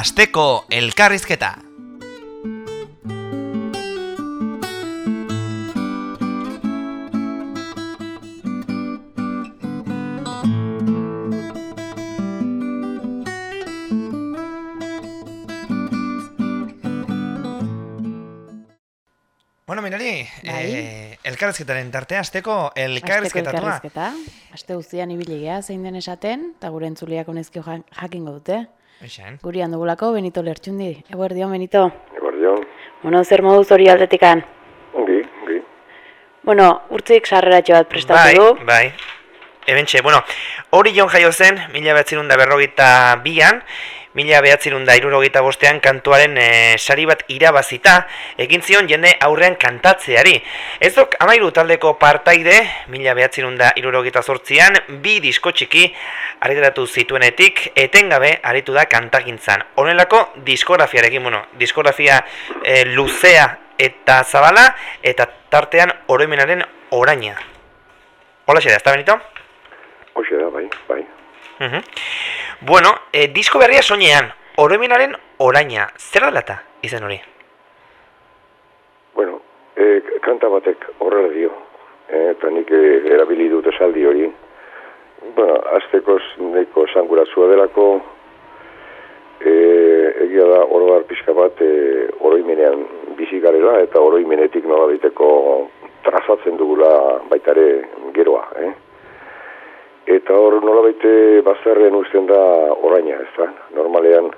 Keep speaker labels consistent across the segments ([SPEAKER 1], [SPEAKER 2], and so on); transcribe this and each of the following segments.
[SPEAKER 1] Asteko elkarrizketa. Bueno, Mirari,
[SPEAKER 2] Bai.
[SPEAKER 1] eh, elkarrizketaren tartea, asteko
[SPEAKER 2] Asteko
[SPEAKER 1] elkarrizketatua.
[SPEAKER 2] elkarrizketa. Aste guztian ibili zein den esaten, eta gure entzuliak honezkio ja- jakingo dute.
[SPEAKER 1] Eixen.
[SPEAKER 2] Gurian dugulako Benito Lertxundi. Eguerdion, Benito.
[SPEAKER 3] Eguardion,
[SPEAKER 2] Bueno, zer moduz hori aldetikan?
[SPEAKER 3] ongi, ongi.
[SPEAKER 2] Bueno, urtzik sarreratxo bat prestatu
[SPEAKER 1] bai,
[SPEAKER 2] du.
[SPEAKER 1] Bai, Ebentxe, bueno, hori jon jaio zen, mila behatzerun da berrogeita bian, mila behatzerun da irurogeita bostean kantuaren e, sari bat irabazita, egin zion jende aurrean kantatzeari. Ez dok, amairu taldeko partaide, mila behatzerun da irurogeita zortzian, bi disko txiki, argitaratu zituenetik, etengabe aritu da kantagintzan. Honelako diskografiarekin, bueno, diskografia e, luzea eta zabala, eta tartean oroimenaren oraina. Hola, xera, ¿está Benito?
[SPEAKER 3] Hoxe da, bai, bai.
[SPEAKER 1] Mhm. Bueno, eh, disko berria soinean, oroimenaren oraina, zer dalata izen hori?
[SPEAKER 3] Bueno, e, kanta batek horrela dio, e, eta nik e, erabili dut esaldi hori. Bueno, aztekoz nahiko esanguratsua delako, e, egia da oroar pixka bat e, oroimenean bizi garela eta oroimenetik nola diteko trazatzen dugula baitare geroa, eh? Eta hor nola baite bazterren uzten da oraina, ez da? Normalean,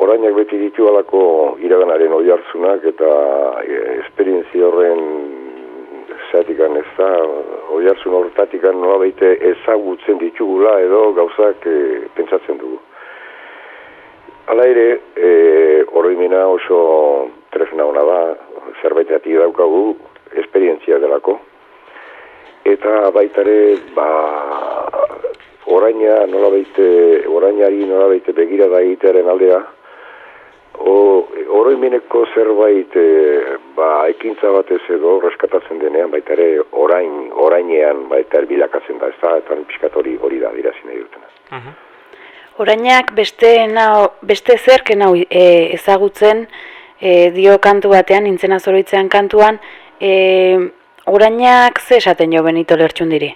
[SPEAKER 3] orainak beti ditu alako iraganaren oi hartzunak eta e, esperientzia horren zatikan ez da, oi hartzun hortatikan nola baite ezagutzen ditugula edo gauzak e, pentsatzen dugu. Hala ere, e, oroimena oso tresna hona da, zerbaiteatik daukagu, esperientzia delako. Eta baitare, ba, oraina nola baite, orainari nola baite begira da egitearen aldea, o, oroimeneko zerbait e, ba, ekintza batez edo reskatatzen denean baita ere orain, orainean baita bilakatzen da, ez da, eta pixkat hori, hori da dirazi nahi dutena.
[SPEAKER 2] Orainak beste, nao, beste zerk nau e, ezagutzen e, dio kantu batean, nintzena zoroitzean kantuan, e, orainak ze esaten jo Benito Lertxundiri?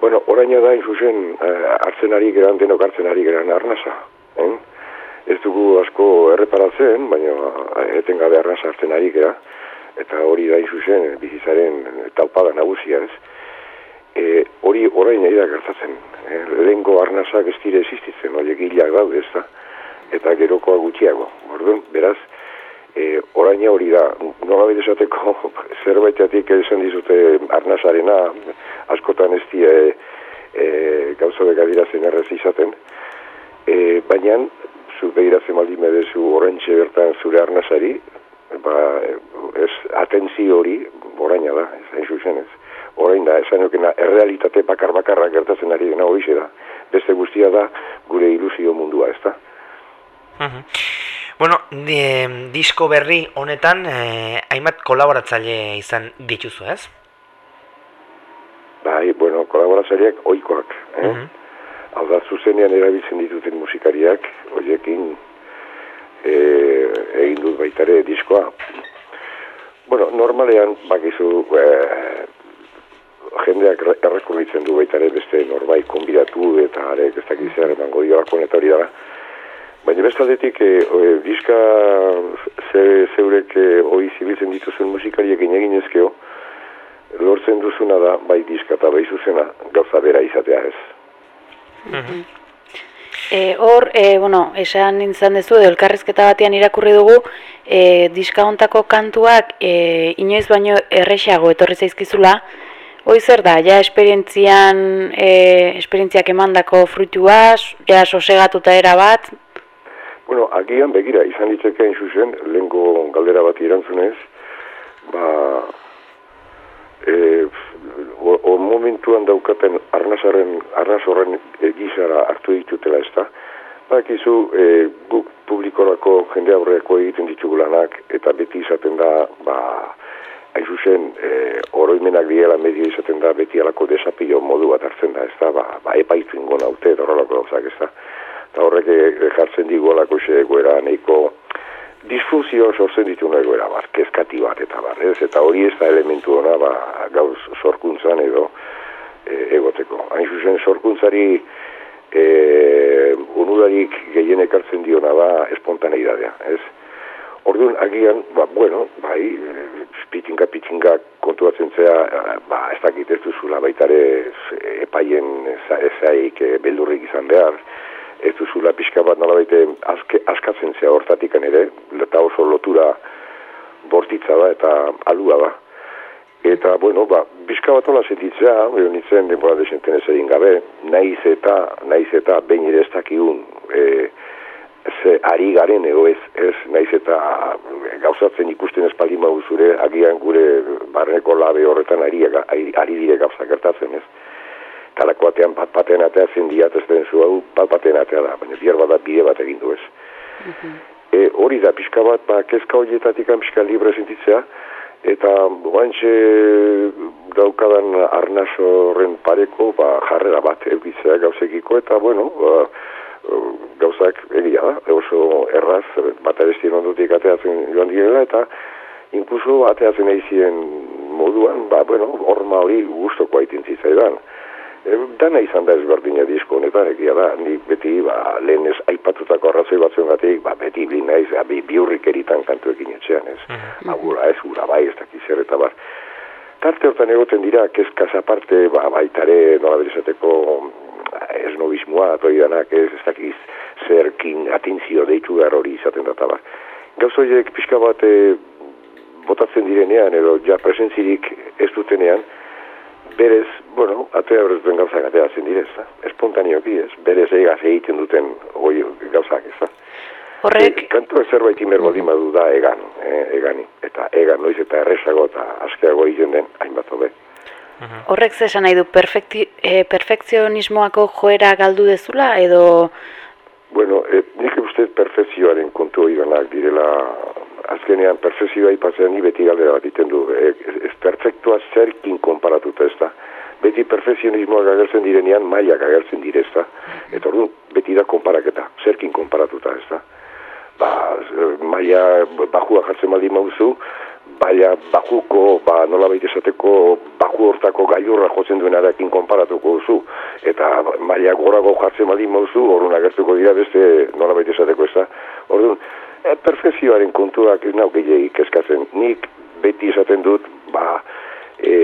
[SPEAKER 3] Bueno, oraina da, inzuzen, eh, hartzen ari geran, denok hartzen ari geran arnasa. Eh? Ez dugu asko erreparatzen, baina eh, etengabe arnasa hartzen ari gera, eta hori da inzuzen, bizitzaren taupada nagusia ez. E, hori orain da gertatzen. E, lehenko arnasak ez dire existitzen, horiek hilak daude ez da, eta gerokoa gutxiago. Orduan, beraz, e, oraina hori da, nola esateko zerbaitatik esan dizute arnasarena, askotan ez die e, gauza beka dirazen errez izaten, e, baina, zu behiratzen baldin medezu orentxe bertan zure arnasari, ba, ez atentzio hori oraina da, ez hain zuzen ez. Orain da, esan eukena, errealitate bakar-bakarra gertatzen ari dena hori da. Beste guztia da, gure ilusio mundua, ez da?
[SPEAKER 1] Mhm. Bueno, di, disko berri honetan, eh, hainbat kolaboratzaile izan dituzu, ez?
[SPEAKER 3] Bai, bueno, kolaborazariak oikoak, eh?
[SPEAKER 1] Mhm.
[SPEAKER 3] Hau da, zuzenean erabiltzen dituten musikariak, horiekin e, egin dut baitare diskoa. Bueno, normalean, bakizu, e, jendeak re- errekurritzen du baitare beste norbait konbidatu eta arek ez dakiz zer emango diolako eta hori dara. Baina bestaldetik, e, e, diska ze, zeurek e, hoi zibiltzen dituzuen musikariekin egin ezkeo, lortzen duzuna da, bai diska eta bai zuzena, gauza bera izatea ez.
[SPEAKER 2] E, hor, e, bueno, esan nintzen dezu, edo elkarrizketa batean irakurri dugu, e, diska hontako kantuak e, inoiz baino errexago etorri zaizkizula, Hoi zer da, ja esperientzian, e, esperientziak emandako fruitua, ja sosegatuta era bat,
[SPEAKER 3] Bueno, agian begira, izan ditzeke hain zuzen, lehenko galdera bat erantzunez, ba, e, o, o momentuan daukaten arnazaren, arnaz horren e, gizara hartu ditutela ez da. Bakizu, e, guk publikorako jende aurreako egiten ditugu lanak, eta beti izaten da, ba, hain zuzen, e, oroimenak diela medio izaten da, beti alako desapio modu bat hartzen da, ez da, ba, ba epaitu ingo naute, eta horrelako gauzak, ez da. Eta horrek e, jartzen digu alako egoera neiko disfuzio sortzen ditu egoera bat, kezkati bat, eta bar, ez? Eta hori ez da elementu ona, ba, gauz sorkuntzan edo e, egoteko. Hain zuzen, sorkuntzari e, unudarik gehienek hartzen diona ba, espontaneidadea, ez? Orduan, agian, ba, bueno, bai, pitinga, pitinga kontuatzen zea, ba, ez dakit ez duzula baitare epaien ezaik e, beldurrik izan behar, ez duzula pixka bat nola baite azke, askatzen zea hortatik ere, eta oso lotura bortitza da eta alua da. Eta, bueno, ba, bizka bat hola sentitzea, edo nintzen denbora desenten ez egin gabe, naiz eta, naiz eta, behin ere ez dakigun, e, ze ari garen ego ez, ez naiz eta gauzatzen ikusten espaldi zure, agian gure barneko labe horretan ari, ari, ari dire gauza gertatzen ez. Kalako atean bat batean atea zendiat ez den zu hau bat batean atea da, baina bihar bada bide bat egin du ez. Mhm. e, hori da, pixka bat, ba, kezka horietatik pixka libre sentitzea, eta guantxe daukadan arnaso horren pareko ba, jarrera bat eukitzea gauzekiko, eta bueno, ba, gauzak egia da, oso erraz, bat arestien ondutik ateatzen joan direla, eta inkluso ateatzen egizien moduan, ba, bueno, horma hori guztoko haitin zitzaidan. E, dana izan da ezberdina disko honetan, egia da, ni beti, ba, lehen ez aipatutako arrazoi batzen gatik, ba, beti bi naiz, bi, biurrik eritan kantuekin etxean, ez. Mm -hmm. Agura ez, ura bai, ez dakiz zer eta bar. Tarte hortan egoten dira, kezkaz aparte, ba, baitare, nola berizateko, ez nobismoa, atoi danak, ez, ez dakiz zerkin atintzio deitu behar hori izaten data, ba. Gauzoiek pixka bat, e, botatzen direnean, edo ja presentzirik ez dutenean, berez, bueno, atea berez duen gauzak atea zen direz, espontanioki ez, berez egaz egiten duten goi gauzak ez,
[SPEAKER 2] Horrek...
[SPEAKER 3] E, kantu zerbait imer baldin badu da egan, eh, egani, eta egan noiz eta errezago eta askeago egiten den, hainbat hobe.
[SPEAKER 2] Horrek zesan nahi du, e, perfekzionismoako joera galdu dezula, edo...
[SPEAKER 3] Bueno, e, nik uste perfekzioaren kontu hori direla azkenean perfezioa ipatzean ni beti galdera bat iten du. E, ez perfektua zerkin konparatuta ez da. Beti perfezionismoak agertzen direnean mailak agertzen dire ez da. Eta orduan beti da konparaketa, zerkin konparatuta ez da. Ba, maila bajua jartzen baldin mauzu, baina bajuko, ba, nola baita esateko, baju hortako gailurra jotzen duen arakin konparatuko duzu, eta maila gorago jartzen baldin mauzu, orduan agertuko dira beste nola baita esateko ez da. Orduan, e, perfezioaren kontuak ez nauk eskatzen. Nik beti esaten dut, ba, e,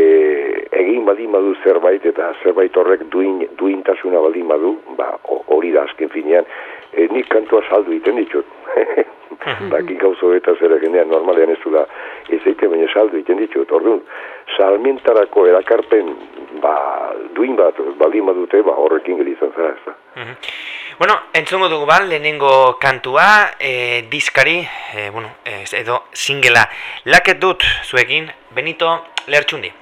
[SPEAKER 3] egin baldin badu zerbait eta zerbait horrek duin, duintasuna baldin badu, ba, hori da azken finean, e, nik kantua saldu iten ditut. Baki gauzo eta zer egenean normalean ez du da ez eite baina saldu iten ditut. Orduan, salmentarako erakarpen ba, duin bat baldin badute, ba, horrekin gelizan zara ez da.
[SPEAKER 1] Bueno, entzungo dugu ban, lehenengo kantua, e, diskari, e, bueno, ez, edo singela, laket dut zuekin, Benito Lertxundi.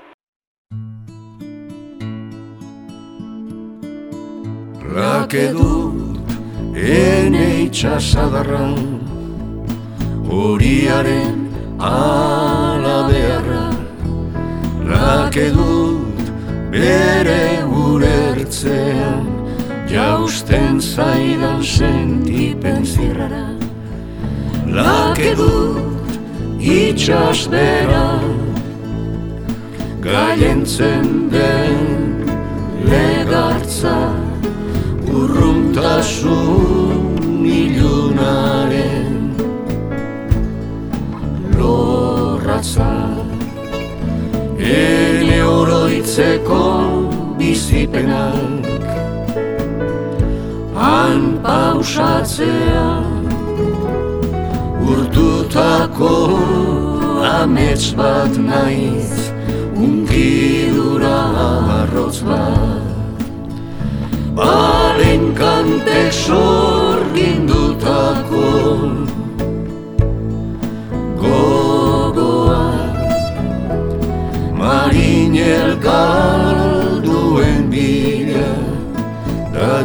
[SPEAKER 4] Lake dut ene itxasadarra Horiaren ala beharra Lake dut bere urertzean jausten zaidan sentipen zirrara. Lake dut itxas bera Gaientzen den legartza Urruntasun ilunaren Lorratza Ele oroitzeko bizipenak. Han pausatzea Urtutako amets bat naiz Ungidura arroz bat. Balen kantek sorgindutako Marinel galduen bila Da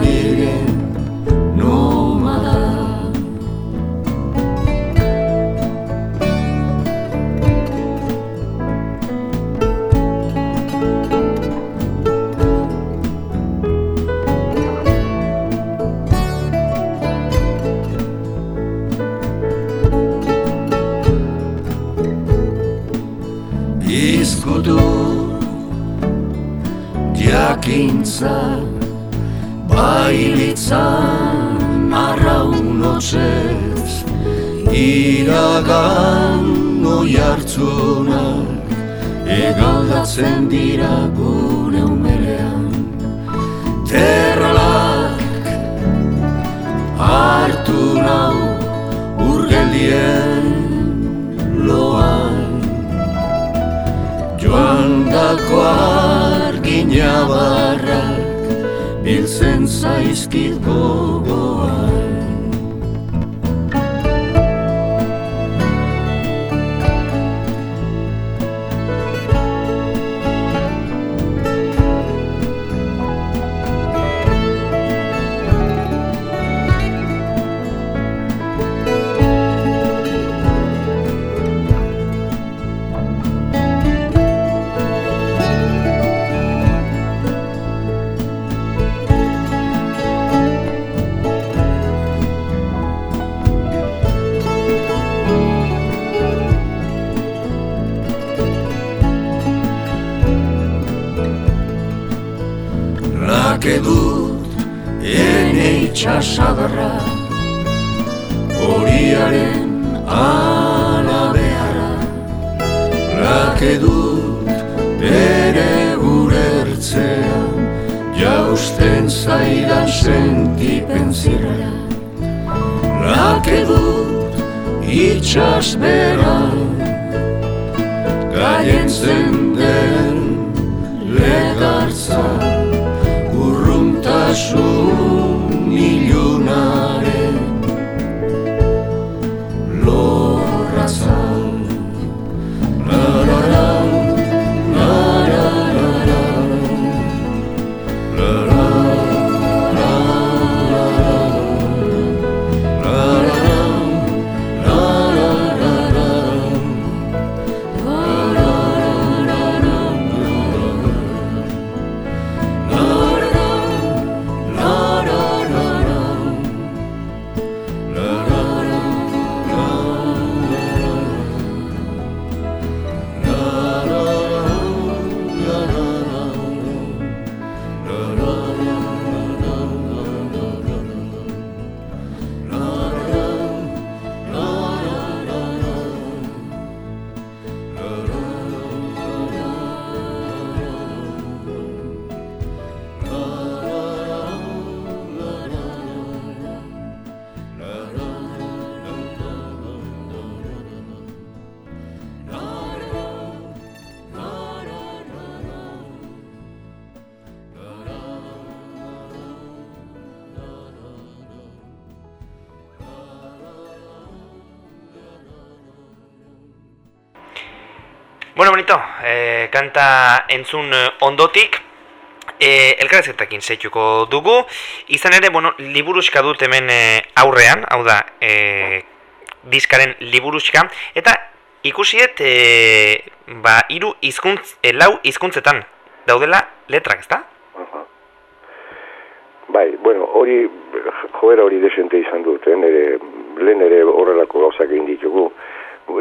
[SPEAKER 1] bonito, e, kanta entzun eh, ondotik, e, elkarrezketakin zeituko dugu, izan ere, bueno, liburuska dut hemen e, aurrean, hau da, e, diskaren liburuska, eta ikusiet, e, ba, iru izkuntz, e, lau hizkuntzetan daudela letrak, ezta?
[SPEAKER 3] Bai, bueno, hori, joera hori desente izan dut, eh? nere, lehen ere horrelako gauzak egin ditugu.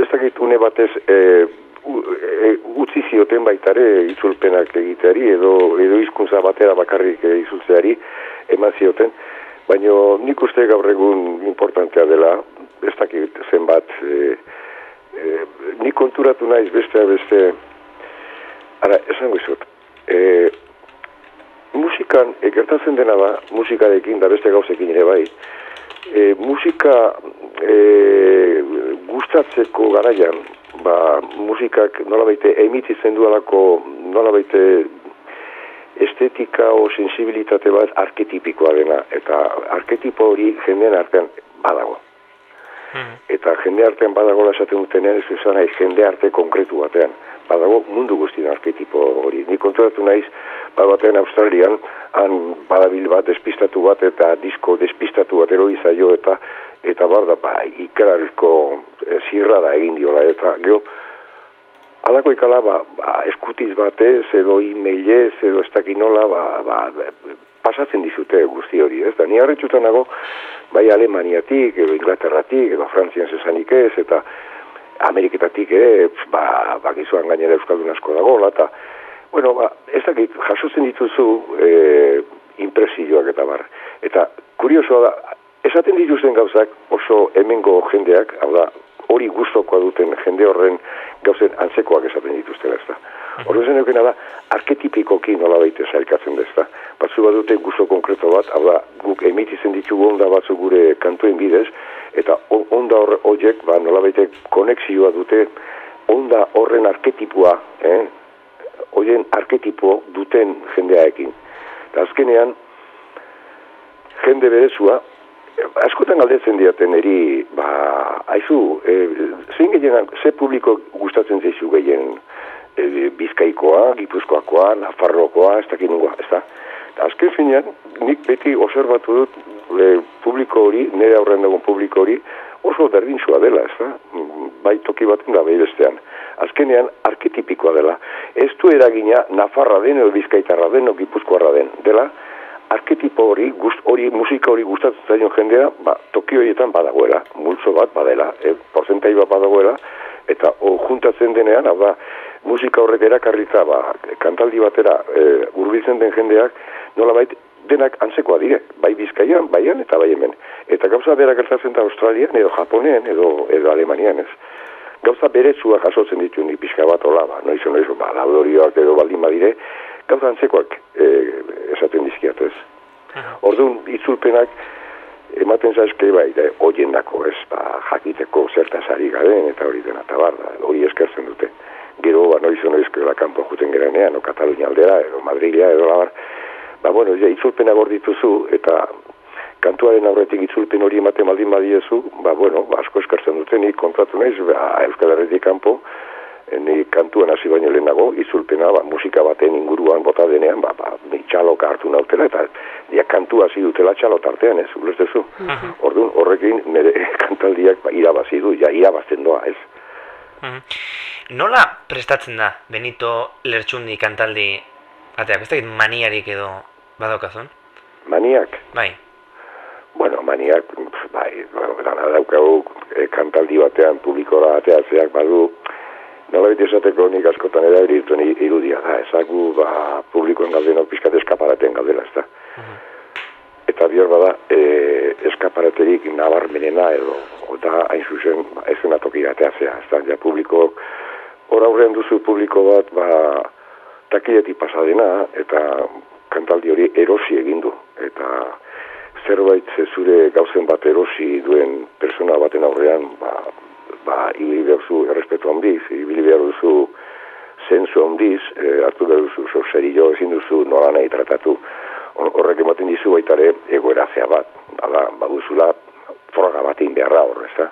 [SPEAKER 3] Ez dakit une batez, e, u, e, utzi zioten baitare itzulpenak egiteari, edo, edo hizkuntza batera bakarrik e, izultzeari, eman zioten, baina nik uste gaur egun importantea dela, ez dakit zenbat, e, e, nik konturatu naiz beste beste, ara, esango izut, e, musikan e, gertatzen dena da, musikarekin da beste gauzekin ere bai, e, musika e, gustatzeko garaian, ba, musikak nolabaite emititzen dualako nolabaite estetika o sensibilitate bat arketipikoa dena, eta arketipo hori jendeen artean badago. Eta jende artean badago esaten dutenean ez naiz jende arte konkretu batean. Badago mundu guztien arketipo hori. Ni konturatu naiz, bat batean Australian, han badabil bat despistatu bat eta disko despistatu bat eroi zaio eta eta bar da, ba, ikararko e, zirra da egin diola eta geho, Alako ikala, ba, ba, eskutiz batez, edo e-mailez, edo ez dakit nola, ba, ba, pasatzen dizute guzti hori, ez da, ni harritxutan nago, bai Alemaniatik, edo Inglaterratik, edo Frantzian zesanik ez, eta Ameriketatik, eh, ba, bakizuan gainera Euskaldun asko dago, eta, bueno, ba, ez dakit, jasotzen dituzu e, impresioak eta bar. Eta, kuriosoa da, esaten dituzten gauzak oso hemengo jendeak, hau da, hori gustokoa duten jende horren gauzen antzekoak esaten dituztela ez da. Horren zen eukena da, arketipikoki nola baita zailkatzen da ez da. Batzu bat dute gusto konkreto bat, hau da, guk emitizen ditugu onda batzu gure kantuen bidez, eta on- onda horre horiek, ba, nola baita konexioa dute, onda horren arketipua, eh? horien arketipo duten jendeaekin. Eta azkenean, jende berezua, askotan galdetzen diaten eri, ba, haizu, e, zein gehien, ze publiko gustatzen zaizu gehien e, bizkaikoa, gipuzkoakoa, nafarrokoa, ez dakit nungoa, ez da? Azken finean, nik beti observatu dut e, publiko hori, nire aurrean dagoen publiko hori, oso berdintsua dela, ez da? Bai toki baten bai bestean. Azkenean, arketipikoa dela. Ez du eragina, nafarra den, edo bizkaitarra den, edo gipuzkoarra den. Dela, arketipo hori, gust, hori musika hori gustatzen zaion jendea, ba, toki horietan badagoela, multzo bat badela, e, porzentai bat badagoela, eta o, juntatzen denean, hau da, musika horrek erakarritza, ba, kantaldi batera e, urbiltzen den jendeak, nolabait denak antzekoa dire, bai bizkaian, baian eta bai hemen. Eta gauza bera gertatzen da Australian, edo Japonean, edo, edo Alemanian, ez. Gauza beretsua jasotzen ditu nik pixka bat hola, ba, noizu, noizu, ba, laudorioak edo baldin badire, gauza antzekoak e, esaten dizkiat, ez. Orduan, itzulpenak, ematen zaizke bai, da, oien dako, ez, ba, jakiteko zertaz ari garen, eta hori dena, eta bar, da, hori eskertzen dute. Gero, ba, noizu, noizu, la kanpo juten gerenean, o Katalunia aldera, edo Madrilia, edo labar, ba, bueno, ja, itzulpena gordituzu, eta kantuaren aurretik itzulpen hori ematen baldin badiezu, ba, bueno, ba, asko eskertzen dute, nik kontatu naiz, ba, Euskal Herretik kanpo, ni kantuan hasi baino lehenago, itzulpena, ba, musika baten inguruan bota denean, ba, ba, ni txaloka hartu nautela, eta ja, kantu hasi dutela txalo tartean, ez, ulertezu? Orduan, horrekin, nire kantaldiak ba, irabazi du, ja, irabazten doa, ez?
[SPEAKER 1] Nola prestatzen da Benito Lertxundi kantaldi ateak, ez dakit maniarik edo badokazun?
[SPEAKER 3] Maniak,
[SPEAKER 1] Bai.
[SPEAKER 3] bueno, maniak, bai, bueno, dana daukagu e, kantaldi batean publikora ateatzeak badu, nola beti esateko nik askotan erabiltzen irudia da, ezagu, ba, publikoen galdenok pizkat eskaparaten galdela, ez da. Eta bihar bada, e, eskaparaterik nabarmenena edo, eta hain zuzen, ba, ez dena tokira ateatzea, ez da, ja publikook, hor aurrean duzu publiko bat, ba, takiletik pasadena, eta kantaldi hori erosi egin du, eta zerbait ze zure gauzen bat erosi duen persona baten aurrean, ba, ba, ibili behar zu errespetu handiz, ibili behar duzu zenzu handiz, e, hartu behar duzu zo serio ezin duzu nola nahi tratatu, Hor- horrek ematen dizu baita ere egoera zea bat, bada, baduzula froga bat beharra hor, ez da?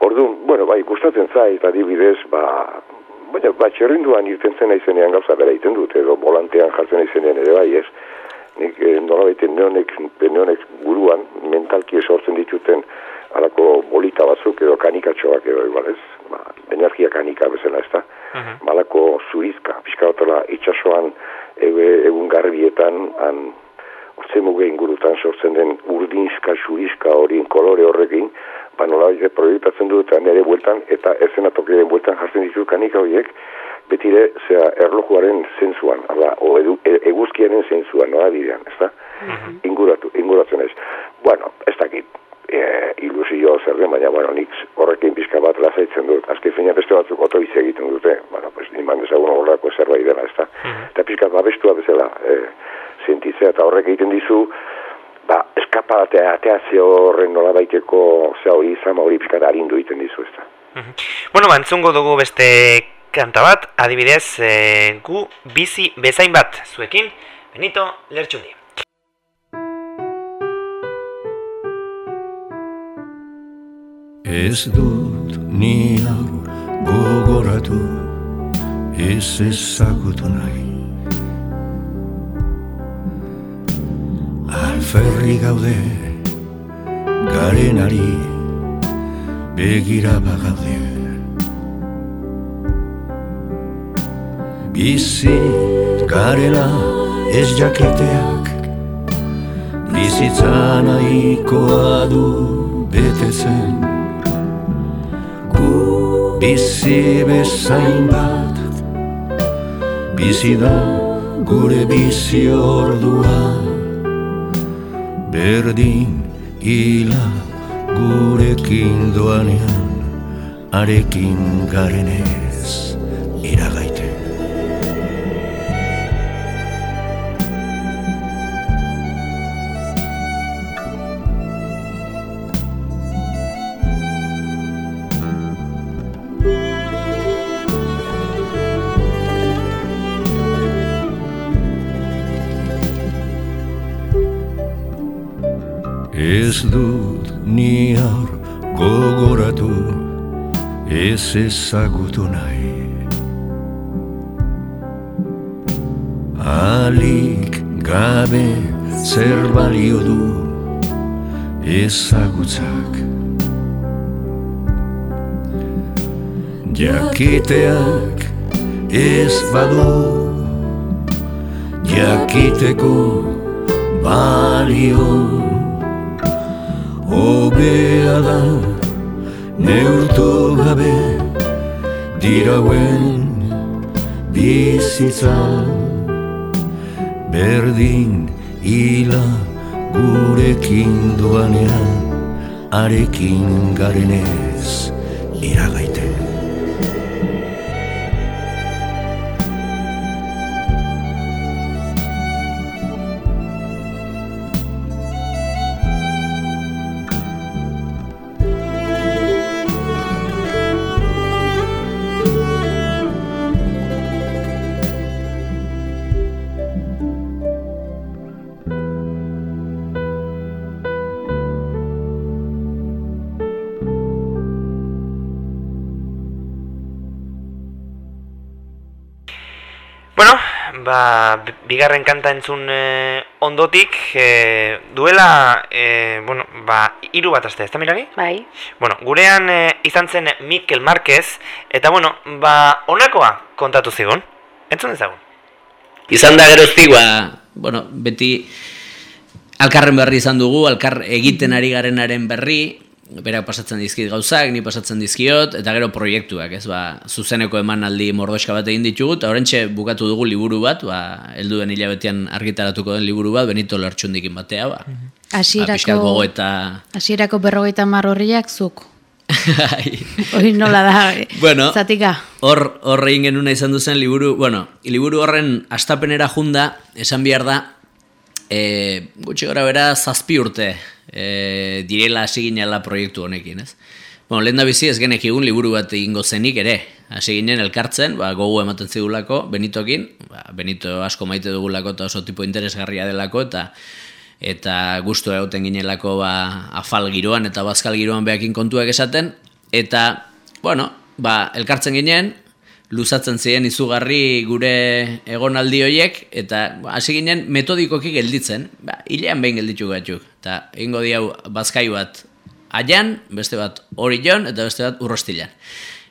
[SPEAKER 3] Orduan, bueno, bai, gustatzen zait, adibidez, ba, baina, ba, txerrinduan irten zen naizenean gauza bera egiten dut, edo volantean jartzen naizenean ere bai, ez? Nik, e, nola baite, neonek, neonek buruan, mentalki sortzen dituten alako bolita batzuk edo kanikatxoak edo igual, ez? Ba, energia kanika bezala, ez da?
[SPEAKER 1] Mhm.
[SPEAKER 3] malako zurizka, pixka batela itxasoan ebe, egun garbietan, han, ortzemuge ingurutan sortzen den urdinska, zurizka horien kolore horrekin, ba nola proiektatzen du eta nire bueltan, eta ezen atokiren bueltan jartzen ditu kanika horiek, betire, zera, erlojuaren zentzuan, ala, o edu, e, eguzkiaren zentzuan, nola bidean, ez da? Inguratu, inguratzen ez. Bueno, ez dakit, e, ilusio zer den, baina, bueno, nik horrekin pizka bat lasaitzen dut. Azken fina beste batzuk otoiz egiten dute, bueno, pues, niman dezagun horrelako zerbait dela, ez da? Eta pizka babestua bezala, e, sentitzea, eta horrek egiten dizu, ba, eskaparatea, ateazio horren nola baiteko, zera hori, zama hori pizka arindu egiten dizu, ez da?
[SPEAKER 1] Mhm. Bueno, ba, entzungo dugu beste kanta bat, adibidez, e, gu bizi bezain bat zuekin, Benito Lertxundi.
[SPEAKER 4] Ez dut ni hau gogoratu ez ezagutu nahi. Alferri gaude garenari begira bagaude. Bizi garela ez jaketeak Bizitza nahikoa du betetzen bizi bezain bat. Bizi da gure bizi ordua. Berdin hila gurekin doanean Arekin garenez ez ezagutu nahi. Alik gabe zer balio du ezagutzak. Jakiteak ez badu jakiteko balio. Obea da neurtu gabe dirauen bizitza Berdin hila gurekin doanean arekin garenez iragaite
[SPEAKER 1] ba, bi- bigarren kanta entzun eh, ondotik, eh, duela, eh, bueno, ba, hiru bat aste, ez da mirari?
[SPEAKER 2] Bai,
[SPEAKER 1] Bueno, gurean eh, izan zen Mikel Marquez, eta bueno, ba, honakoa kontatu zigun. Entzun ezagun.
[SPEAKER 5] Izan da geroztik, ba, bueno, beti alkarren berri izan dugu, alkar egiten ari garenaren berri, berak pasatzen dizkit gauzak, ni pasatzen dizkiot, eta gero proiektuak, ez, ba, zuzeneko emanaldi mordoska bat egin ditugu, eta horrentxe bukatu dugu liburu bat, ba, helduen hilabetean argitaratuko den liburu bat, Benito Lertxundikin batea, ba, ba pixkat
[SPEAKER 6] Hasierako
[SPEAKER 5] gogo eta...
[SPEAKER 6] hasierako berrogeita hamar horriak zuk.
[SPEAKER 5] Bai.
[SPEAKER 6] Hori nola da, eh?
[SPEAKER 5] Bueno.
[SPEAKER 6] zatika.
[SPEAKER 5] Hor, hor egin genuna izan duzen liburu, bueno, liburu horren astapenera junda, esan behar da, e, gutxi gora bera zazpi urte e, direla hasi ginela proiektu honekin, ez? Bueno, lehen da bizi ez genekigun liburu bat egingo zenik ere. Hasi ginen elkartzen, ba, gogu ematen zidulako Benitokin, ba, Benito asko maite dugulako eta oso tipo interesgarria delako, eta eta gustu egoten ginelako ba, afal giroan eta bazkal giroan behakin kontuak esaten, eta, bueno, ba, elkartzen ginen, luzatzen ziren izugarri gure egonaldi horiek, eta hasi ginen metodikoki gelditzen, ba, hilean behin gelditu gatzuk, eta egingo diau bazkai bat aian, beste bat hori jon, eta beste bat urrostilan.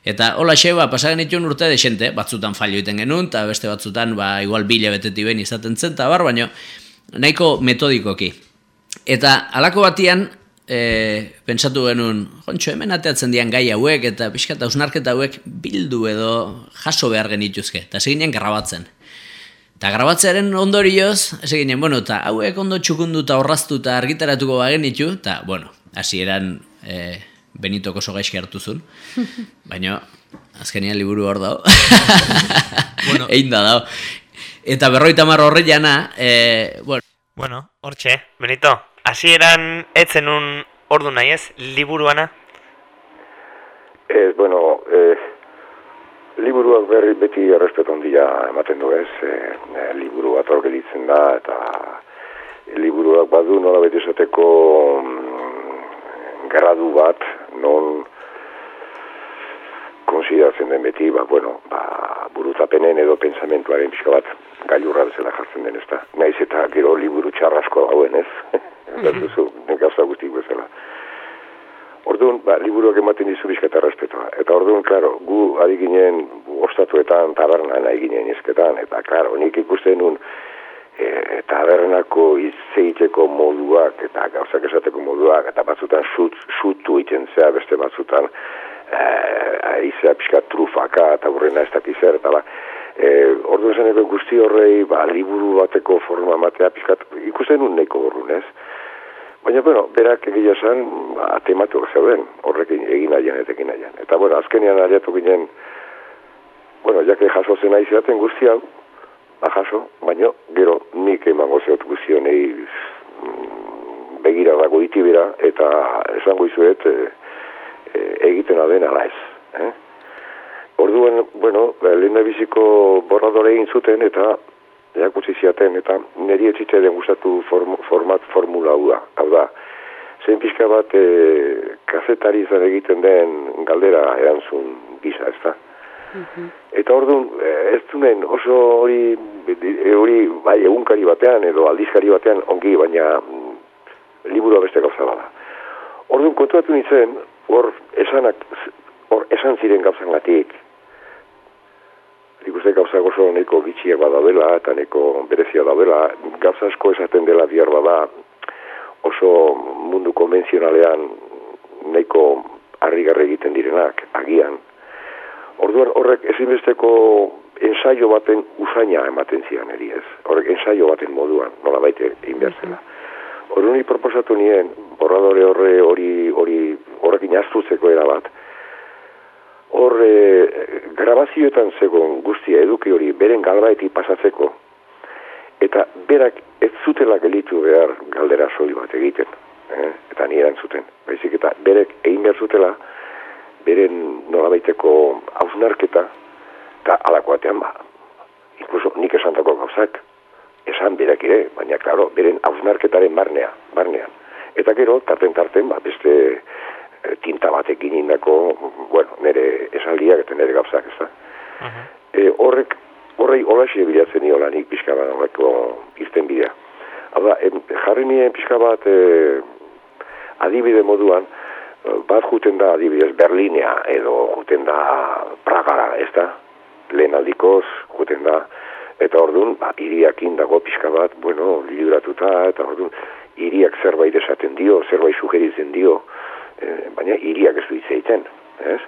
[SPEAKER 5] Eta hola xe, ba, pasagen itun urte desente, batzutan fallo iten genuen, eta beste batzutan, ba, igual bila beteti ben izaten zen, eta bar, baino, nahiko metodikoki. Eta halako batian, e, pentsatu genuen, jontxo, hemen ateatzen dian gai hauek, eta pixka eta ausnarketa hauek bildu edo jaso behar genituzke, eta seginen grabatzen. Eta grabatzearen ondorioz, ez ginen, bueno, eta hauek ondo txukundu eta horraztu eta argitaratuko bagenitu, eta, bueno, hasieran e, Benitoko oso gaizki hartu zuen, baina azkenian liburu hor dago. bueno. Egin da dago. Eta berroita marro horre jana, e, bueno,
[SPEAKER 1] Bueno, hortxe, Benito, hasieran etzen un ordu nahi ez, liburuana?
[SPEAKER 3] Ez, bueno, eh, liburuak berri beti errespetu handia ematen du ez, eh, eh, liburu bat hor gelditzen da, eta liburuak badu nola beti esateko mm, gradu bat, non konsideratzen den beti, ba, bueno, ba, burutapenen edo pensamentuaren pixka bat gailurra bezala jartzen den, ezta. Naiz eta gero liburu txarrasko hauen, ez? Bertuzu, gauza guztik bezala. Orduan, ba, liburuak ematen dizu bizka eta respetua. Eta orduan, klaro, gu adikinen ostatuetan, tabernan adikinen izketan, eta klaro, nik ikusten nun e, tabernako izzeiteko moduak, eta gauzak esateko moduak, eta batzutan sut, sutu iten zea beste batzutan, eh, aizea pixka trufaka eta burrena ez dakiz zer, eta ba, eh, ordu esaneko guzti horrei, ba, liburu bateko forma matea pixka, ikusten nun neko horrun, ez? Baina, bueno, berak egia esan, ba, tematu zeuden, horrekin egin nahian eta egin nahian. Eta, bueno, azkenean aliatu ginen, bueno, jake jaso zen nahi zeaten guzti hau, ba jaso, baina gero nik emango zeot guzti honei mm, begira dago itibera, eta esango izuet e, e, egiten aden ala ez. Eh? Orduan, bueno, lehen biziko borradore egin zuten, eta erakutsi ziaten, eta niri etxitze den gustatu form, format formula hau da. Hau da, zein pixka bat e, kazetari izan egiten den galdera erantzun gisa, ez da? Eta orduan, e, ez duen oso hori, e, hori bai, egunkari batean edo aldizkari batean ongi, baina mm, liburua beste gauza bada. Orduan, kontuatu nintzen, hor esanak, hor esan ziren gauzangatik, nik uste gauza oso neko bitxiak badabela eta neko berezia dabela, gauza asko esaten dela bihar bada oso mundu konvenzionalean neko harrigarre egiten direnak, agian. Orduan horrek ezinbesteko ensaio baten usaina ematen zian eri ez. Horrek ensaio baten moduan, nola baite inbertzela. Orduan ni proposatu nien, borradore horre hori hori horrekin astutzeko erabat, e, grabazioetan zegoen guztia eduki hori beren galbaeti pasatzeko eta berak ez zutela gelitu behar galdera soli bat egiten eh? eta ni zuten baizik eta berek egin behar zutela beren nolabaiteko hausnarketa eta alakoatean ba inkluso nik esantako gauzak esan berak ere, baina klaro, beren hausnarketaren barnea, barnean. Eta gero, tarten tarten, ba, beste tinta batekin indako, bueno, nire esaldiak eta nire gauzak, ez da. e, horrek, horrei holaxe bilatzen niola nik pixka bat horreko izten bidea. Hau da, jarri nien pixka bat e, adibide moduan, bat juten da adibidez Berlinea edo juten da Pragara, ez da? Lehen aldikoz juten da, eta orduan, ba, iriakin dago pixka bat, bueno, libratuta, eta orduan, iriak zerbait esaten dio, zerbait sugeritzen dio, e, baina iriak ez du itzeiten, ez?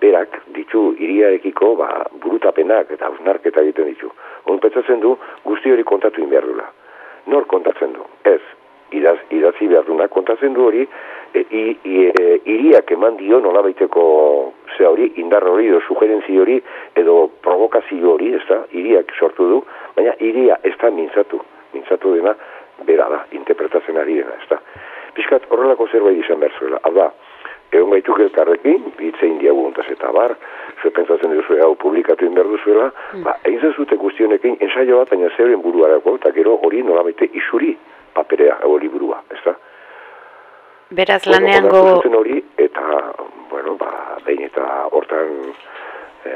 [SPEAKER 3] Berak ditu iriarekiko ba, burutapenak eta hausnarketa egiten ditu. Hon petzatzen du guzti hori kontatu inbehar dula. Nor kontatzen du? Ez, idaz, idazi behar duna kontatzen du hori, e, i, e, iriak eman dio nola baiteko ze hori, indar hori edo sugerenzi hori edo provokazio hori, ez da, iriak sortu du, baina iria ez da mintzatu, mintzatu dena, bera da, interpretatzen ari dena, ez da pixkat horrelako zerbait izan behar zuela. Hau da, egon gaituk elkarrekin, hitze indiagu ontaz eta bar, ze pentsatzen duzu hau publikatu inber duzuela, mm. ba, egin zazute guztionekin ensaio bat, baina zeuren buruarako, eta gero hori nolabete isuri paperea, hori burua, ez da?
[SPEAKER 2] Beraz lanean go...
[SPEAKER 3] hori, eta, bueno, ba, behin eta hortan e,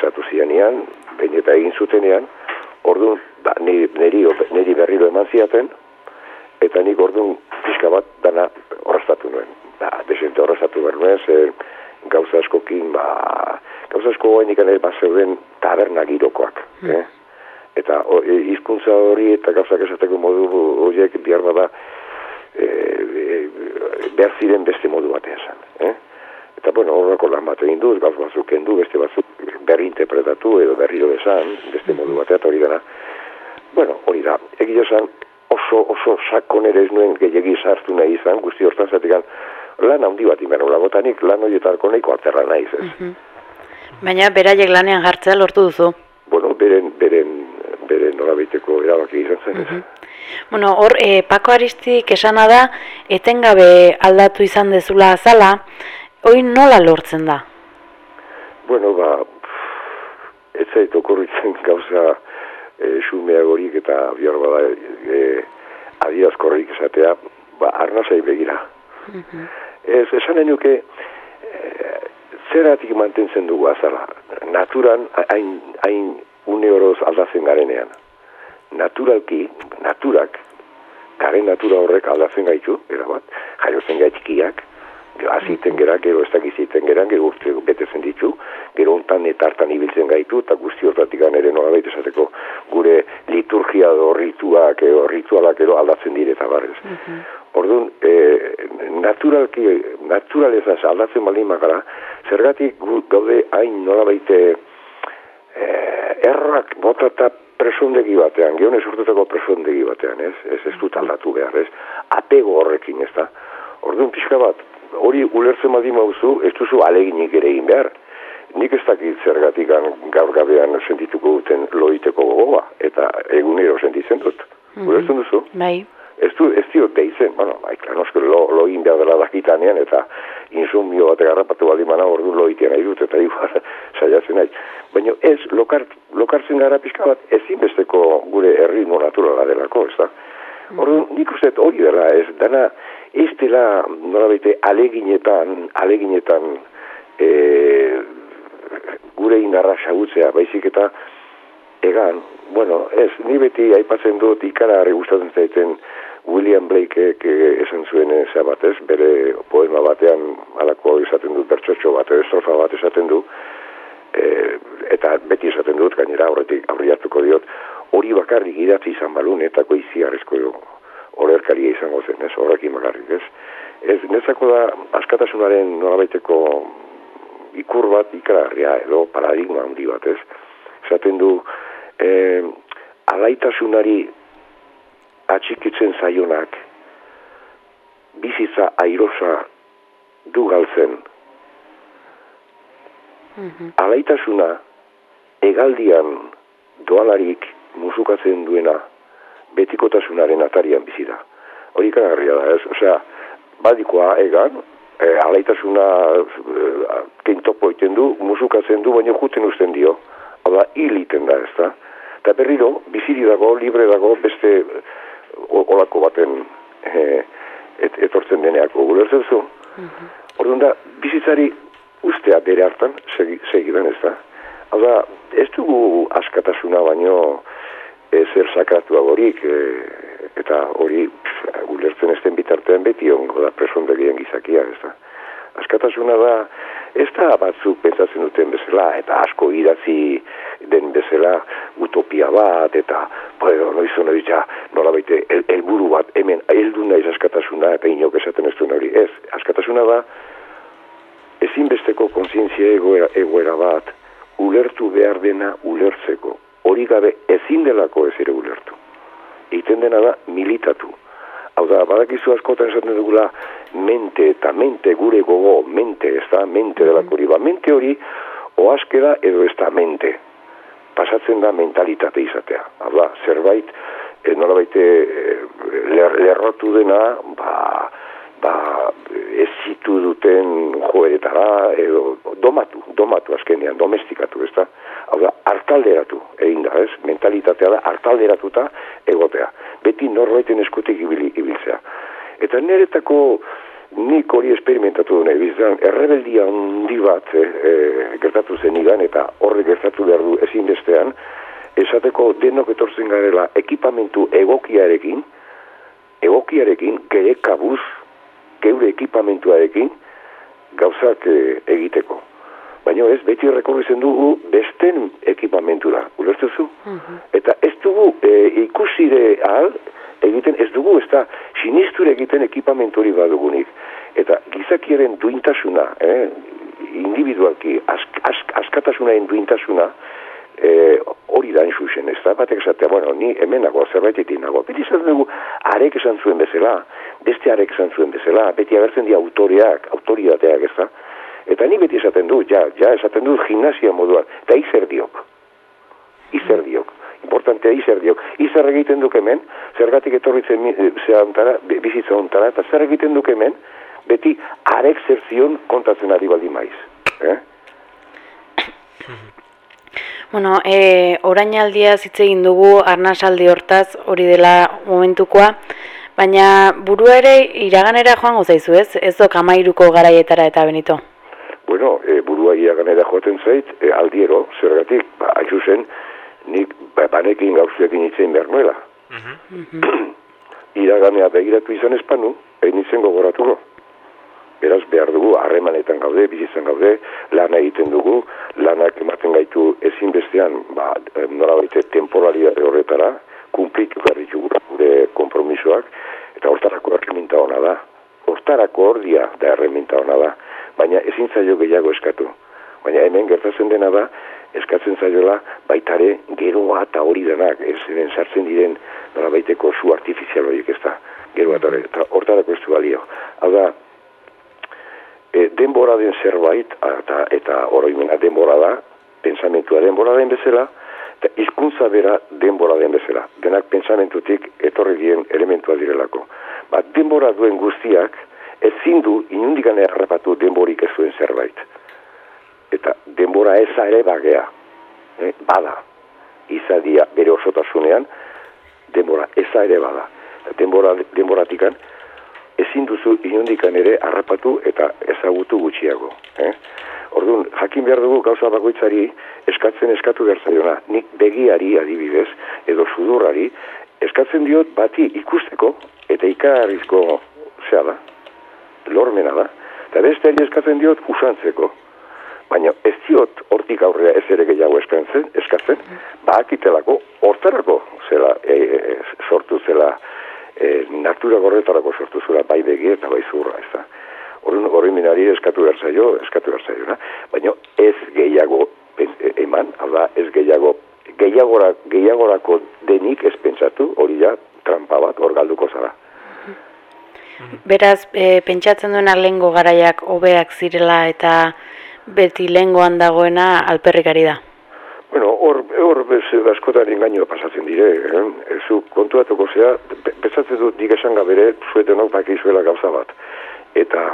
[SPEAKER 3] zatu zianian, behin eta egin zutenean, orduan, ba, niri, niri berriro eman ziaten, eta nik orduan pixka bat dana horreztatu nuen. Ba, desente horreztatu behar nuen, ze gauza askokin, ba, gauza asko guainik ere bat zeuden taberna girokoak. Hmm. Eh? Eta o, e, izkuntza hori eta gauzak esateko modu horiek bihar bada e, e, behar ziren beste modu batean zen. Eh? Eta bueno, horreko lan bat egin duz, gauz batzuk kendu, beste batzuk berri interpretatu edo berri esan, beste modu batean, hori dena. Bueno, hori da, egia esan, oso, oso sakon ere ez nuen gehiagi sartu nahi izan, guzti hortan zatikan, lan handi bat imen hola botanik, lan horietarko nahiko atzerra nahi ez.
[SPEAKER 2] Baina beraiek lanean jartzea lortu duzu?
[SPEAKER 3] Bueno, beren, beren, beren nola erabaki izan zen ez.
[SPEAKER 2] Bueno, hor, e, Pako Aristik esana da, etengabe aldatu izan dezula azala, hori nola lortzen da?
[SPEAKER 3] Bueno, ba, ez zait okorritzen gauza, e, xumeagorik eta bihar bada e, adiazkorrik esatea, ba, arnazai begira. Mm Ez, esan enuke, e, zeratik mantentzen dugu azala. Naturan, hain, hain une horoz aldatzen garenean. Naturalki, naturak, garen natura horrek aldatzen gaitu, erabat, jaiotzen gaitkiak, aziten gera, gero ez dakiziten gera, gero urte betezen ditu, gero ontan eta hartan ibiltzen gaitu, eta guzti hortatik ere nola baita esateko gure liturgia edo rituak edo ritualak edo aldatzen dire eta barrez. Mm -hmm. Orduan, e, naturalki, naturalezaz aldatzen baldin magara, zergatik gaude hain nola baite eh, errak botata presondegi batean, gehonez urtetako presondegi batean, ez? Ez ez dut aldatu behar, ez? Apego horrekin, ez da? Orduan pixka bat, hori ulertzen baldin mauzu, ez duzu aleginik ere egin behar. Nik ez dakit zergatik gaur gabean sentituko duten loiteko gogoa, eta egunero sentitzen dut. Ulertzen duzu?
[SPEAKER 2] Bai.
[SPEAKER 3] Ez du, ez dio deitzen, bueno, bai, klanosko lo, lo behar dela dakitanean, eta insumio bat garrapatu baldin mana ordu lo itian nahi dut, eta igual saiatzen nahi. Baina ez, lokar, lokartzen gara pixka bat, ezinbesteko gure erritmo naturala delako, ez da? Ordu, nik uste hori dela, ez, dana, ez dela, nola baite, aleginetan, aleginetan, e, gure indarra xagutzea, baizik eta, egan, bueno, ez, ni beti aipatzen dut ikaragarri gustatzen zaiten William Blakeek eh, esan zuen zea batez, bere poema batean alako esaten dut bertxotxo bat, estrofa bat esaten du, e, eta beti esaten dut, gainera horretik aurri hartuko diot, hori bakarrik idatzi izan balun, eta goizi arrezko horerkaria izango zen, ez, horrekin bakarrik, ez. Ez, nezako da, askatasunaren norabaiteko ikur bat ikaragarria edo paradigma handi bat, ez. Esaten du, eh, alaitasunari atxikitzen zaionak bizitza airosa du galtzen. Alaitasuna egaldian doalarik musukatzen duena betikotasunaren atarian bizi da. Hori karagarria da, ez? Osea, badikoa egan, e, alaitasuna e, kentopo iten du, musukatzen du, baina juten usten dio. Hau da, hil iten da, ez da? Eta berriro, biziri dago, libre dago, beste olako baten e, et, etortzen deneako gulertzen zu. Orduan da, bizitzari ustea bere hartan, segi, segidan ez da? Hau da, ez dugu askatasuna baino ezer sakratu agorik, e, eta hori pff, gulertzen ez den bitartean beti ongo da presondegien gizakia, ez da? Askatasuna da, ez da batzuk pentsatzen duten bezala, eta asko idatzi den bezala utopia bat, eta bueno, noiz noiz ja, nola baite, el, elburu bat, hemen, heldu naiz askatasuna, eta inok esaten ez duen hori, ez, askatasuna da, ezinbesteko kontzientzia egoera, egoera bat, ulertu behar dena ulertzeko. Hori gabe ezin delako ez ere ulertu. Egiten dena da militatu. Hau da, badakizu askotan esaten dugula mente eta mente gure gogo, mente, ez da, mente delako hori. Ba, mente hori oaske da edo ez da mente. Pasatzen da mentalitate izatea. Hau da, zerbait, e, nola baite, ler, lerrotu dena, ba, ba, ez zitu duten joeretara, edo domatu, domatu azkenean, domestikatu, ez da? Hau da, hartalderatu egin da, ez? Mentalitatea da, hartalderatuta egotea. Beti norbaiten eskutik ibili, ibiltzea. Eta niretako nik hori esperimentatu dune, bizan, errebeldia handi bat eh, eh, gertatu zen igan, eta horrek gertatu behar du ezinbestean, esateko denok etortzen garela ekipamentu egokiarekin, egokiarekin, gere kabuz, geure ekipamentuarekin, gauzak eh, egiteko. Baina ez, beti rekorrizen dugu besten ekipamentura, ulertuzu? Eta ez dugu e, ikusire ahal, egiten, ez dugu, ez da, sinisture egiten ekipamentori badugunik. Eta gizakiaren duintasuna, eh, individualki, ask, ask, askatasunaren duintasuna, eh, hori da zuzen, ez da, batek esatea, bueno, ni hemen nago, zerbaitetik nago. Beti esaten dugu, arek esan zuen bezala, beste arek esan zuen bezala, beti agertzen dira autoreak, autoridateak, ez da. Eta ni beti esaten du, ja, ja, esaten du gimnasia moduan, eta izer diok. Izer diok. Importantea izer diok. Izer egiten duk hemen, zergatik etorritzen eh, bi- bizitza ontara, eta zer egiten duk hemen, beti arek zer zion kontatzen ari baldin maiz. Eh?
[SPEAKER 2] Bueno, e, orainaldia hitz egin dugu arnasaldi hortaz, hori dela momentukoa, baina burua ere iraganera joango zaizu, ez? Ez dok amairuko garaietara eta benito.
[SPEAKER 3] Bueno, e, burua iraganera joaten zait, e, aldiero, zergatik, ba, hain zen, nik ba, banekin gauzekin itzen behar nuela. Iraganea begiratu izan espanu, egin itzen gogoratuko. Beraz, behar dugu, harremanetan gaude, bizitzan gaude, lana egiten dugu, lanak ematen gaitu ezinbestean, ba, eh, nola baite, temporalidade horretara, kumplitu ditugu gure kompromisoak, eta hortarako erreminta ona da. hortarako ordia da erreminta hona da, baina ezin zaio gehiago eskatu. Baina hemen gertatzen dena da, eskatzen zaiola baitare geroa eta hori denak, ez ziren sartzen diren nola baiteko su artifizial horiek ez da, geroa eta hortarako ez du balio. Hau da, e, denbora den zerbait, eta, eta oroimena denbora da, pensamentua denbora den bezala, eta hizkuntza bera denbora den bezala. Denak pensamentutik etorri dien elementua direlako. Ba, denbora duen guztiak, ezin du inundikan errapatu denborik ez zuen zerbait. Eta denbora eza ere bagea. Eh, bada. Izadia bere osotasunean, denbora eza ere bada. Denbora, denboratikan, ezin duzu inundikan ere harrapatu eta ezagutu gutxiago. Eh? Orduan, jakin behar dugu gauza bakoitzari eskatzen eskatu behar zaiona. Nik begiari adibidez, edo sudurrari, eskatzen diot bati ikusteko eta ikarrizko zea da, lormena da, eta beste eskatzen diot usantzeko. Baina ez diot hortik aurrea ez ere gehiago eskatzen, eskatzen, bakitelako hortarako zela, e, e, sortu zela, e, natura gorretarako sortu zela bai begi eta bai zurra, ez da. Horren minari eskatu behar zaio, eskatu behar zaio, na? baina ez gehiago pen- e- eman, da, ez gehiago, gehiagora, gehiagorako denik ez pentsatu, hori ja, trampa bat, hor galduko zara.
[SPEAKER 2] Beraz, e, pentsatzen duena lehengo garaiak hobeak zirela eta beti lehengoan dagoena alperrikari da.
[SPEAKER 3] Bueno, hor, hor bez, askotan engainoa pasatzen dire, eh? Zu kontuatuko zea, pe- pentsatzen dut nik esan gabere, zuetenok bakizuela gauza bat. Eta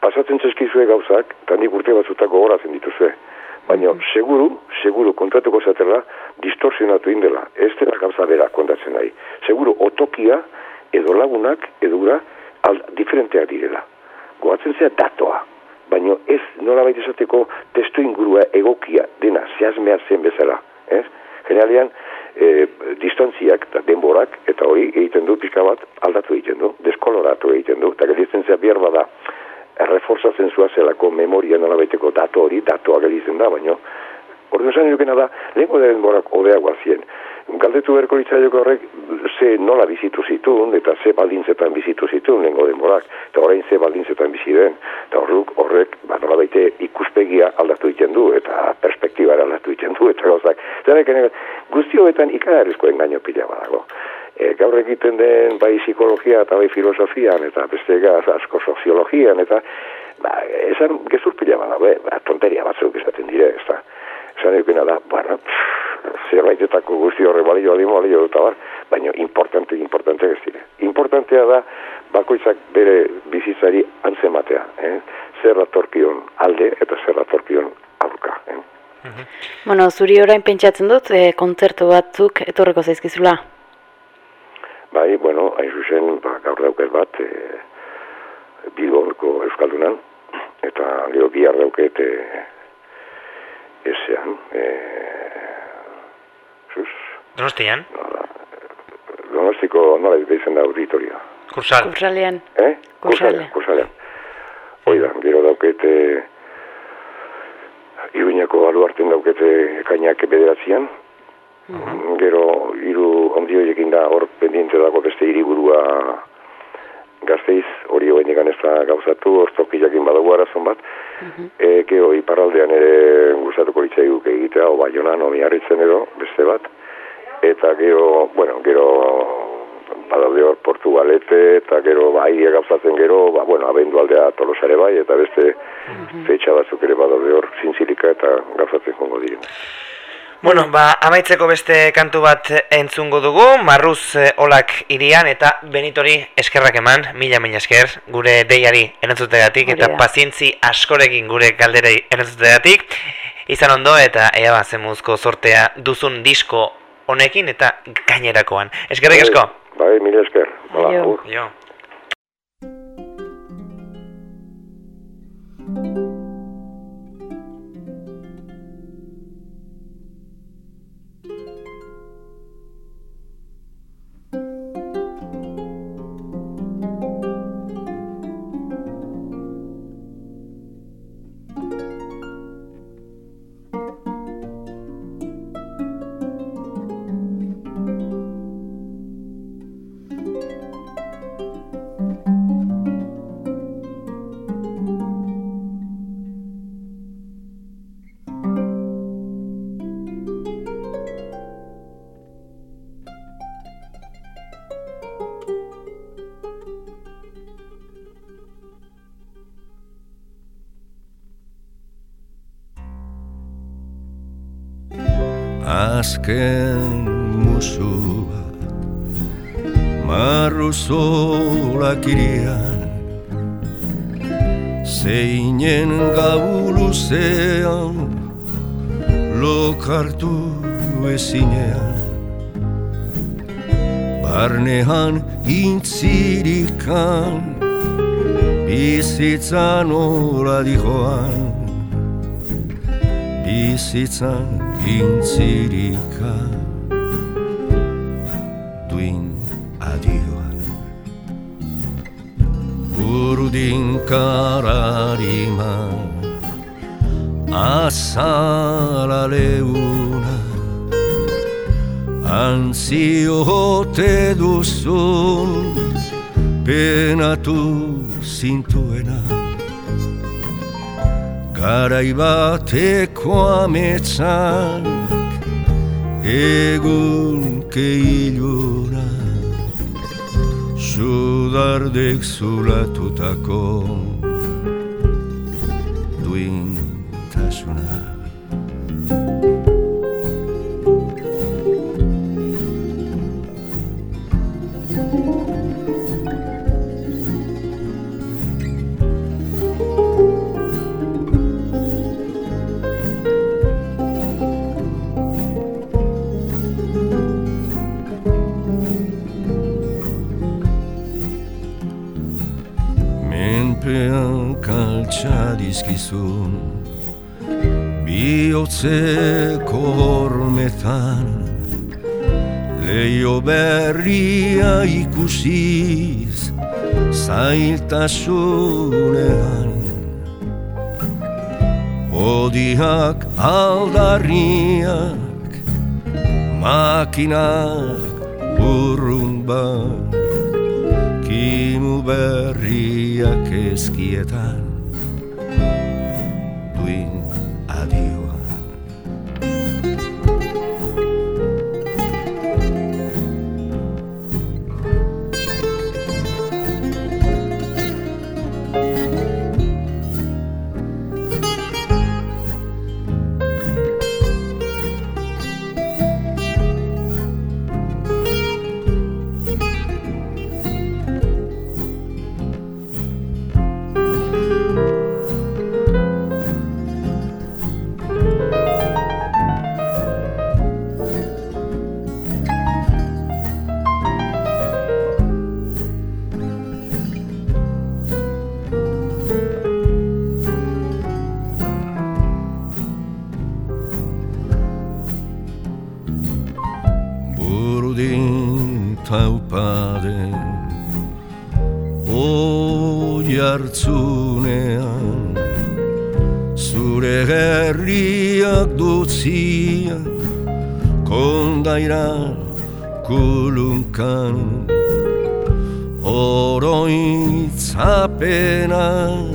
[SPEAKER 3] pasatzen zeskizue gauzak, eta nik urte batzutako horatzen dituzue. Baina, seguru, seguru, kontratuko zatela, distorsionatu indela. Ez dela gauza bera kontatzen nahi. Seguru, otokia, edo lagunak, edo ura, al, diferenteak direla. Goatzen zea datoa. Baina ez nola baita esateko testu ingurua egokia dena, zehazmea zen bezala. Ez? Generalian, e, distantziak eta denborak, eta hori egiten du pixka bat aldatu egiten du, deskoloratu egiten du, eta gelditzen zea behar bada, erreforzatzen zua zelako memoria nola baiteko dato hori, datoa gelditzen da, baina Orduan esan dukena da, lehenko da denborak odeagoa zien. Galdetu beharko litzaioko horrek, ze nola bizitu zituen, eta ze baldintzetan bizitu zituen lehenko denborak, eta orain ze baldintzetan bizi den, eta horrek, horrek, ba, nola baite ikuspegia aldatu egiten du, eta perspektibara aldatu egiten du, eta gauzak. Zerek, guzti hoetan ikadarrizko engaino pila badago. E, gaur egiten den bai psikologia eta bai filosofian, eta beste gaz asko soziologian, eta ba, esan gezur pila badago, eh? ba, tonteria batzuk da eukena da, bueno, zerbaitetako guzti horre balio alimo balio dut abar, baina importante, importante ez dire. Importantea da, bakoitzak bere bizitzari antzematea, eh? zer datorkion alde eta zer datorkion aurka. Eh?
[SPEAKER 2] Bueno, zuri orain pentsatzen dut, e, kontzertu batzuk etorreko zaizkizula.
[SPEAKER 3] Bai, bueno, hain zuzen, ba, gaur dauket bat, e, Bilboko Euskaldunan, eta gero bihar dauket e, ezean, e, sus,
[SPEAKER 1] Donostian,
[SPEAKER 3] nola, donostiko nola deitzen da auditoria.
[SPEAKER 1] kursal.
[SPEAKER 2] Kursalean.
[SPEAKER 3] Eh?
[SPEAKER 2] Kursalean.
[SPEAKER 3] Kursalean. Hoi da, gero daukete Iruñako baluarten daukete ekainak bederatzean. Gero hiru ondi horiekin da hor pendiente dago beste hiriburua gazteiz hori egan ez da gauzatu, hor tokiakin badago arazon bat. e, gero iparraldean ere gustatuko litzaiguk egitea, o baionan, o miarritzen edo, beste bat. Eta gero, bueno, gero badaude hor Portugalete eta gero bai gauzatzen gero, ba, bueno, abendu aldea tolosare bai, eta beste fetxa batzuk ere badaude hor zintzilika eta gauzatzen jongo diren.
[SPEAKER 1] Bueno, ba, amaitzeko beste kantu bat entzungo dugu, Marruz eh, Olak irian eta Benitori eskerrak eman, mila mila esker, gure deiari erantzutegatik eta pazientzi askorekin gure galderei erantzutegatik. Izan ondo eta ea ba, zemuzko sortea duzun disko honekin eta gainerakoan. Eskerrik asko!
[SPEAKER 3] Bai, bai, mila esker. Hala,
[SPEAKER 4] azken musu bat Marru zolak irian Zeinen gau luzean Lokartu ezinean. Barnean intzirikan Bizitzan ora dijoan Bizitzan intzirika. Duin adioan. Urdin karariman Azala leuna Antzio hote duzun. Penatu zintuena Garai bateko ametsak Egun keiluna Sudardek zulatutako kaltsa dizkizun Bihotzeko hormetan Leio berria ikusiz Zailtasunean. Odiak aldarriak Makinak urrunbak Kimu berriak ezkietan Taupade Oi hartzunean Zure herriak dutzia Kondaira kulunkan. Oroitzapenak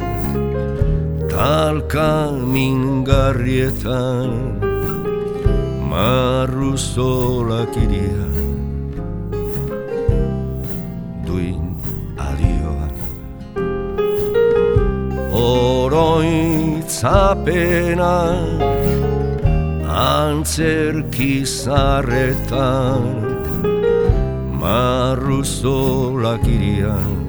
[SPEAKER 4] Talka mingarrietan Marruzolak irian Oroitzapenak Antzerkizarretan Marruzolak irian